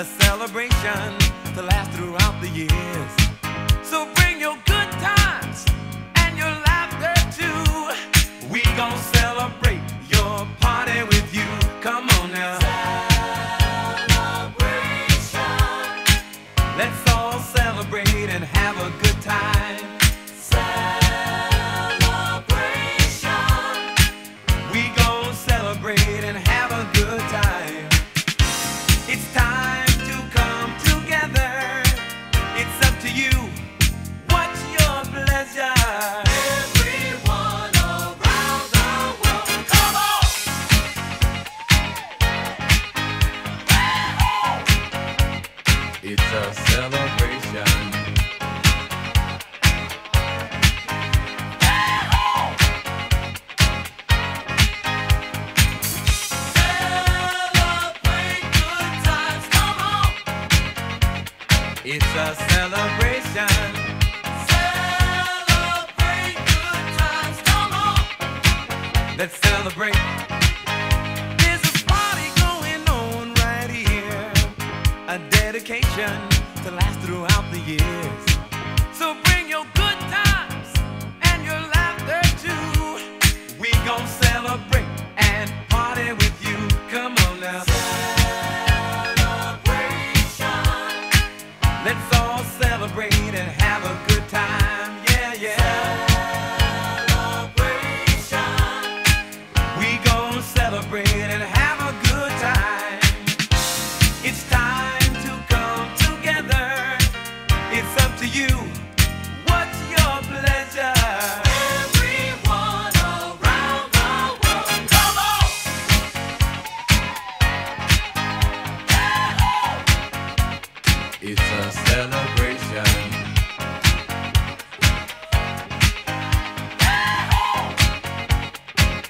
a celebration. A celebration. Celebrate good times, come on. Let's celebrate. There's a party going on right here. A dedication to last throughout the years.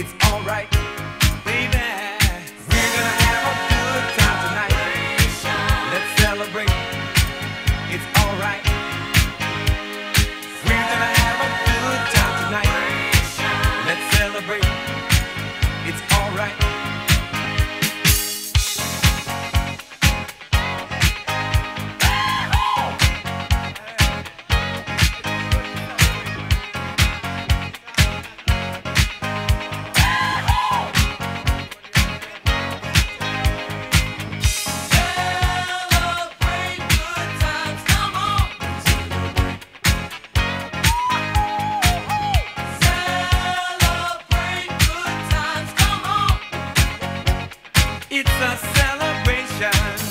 It's alright, sunshine.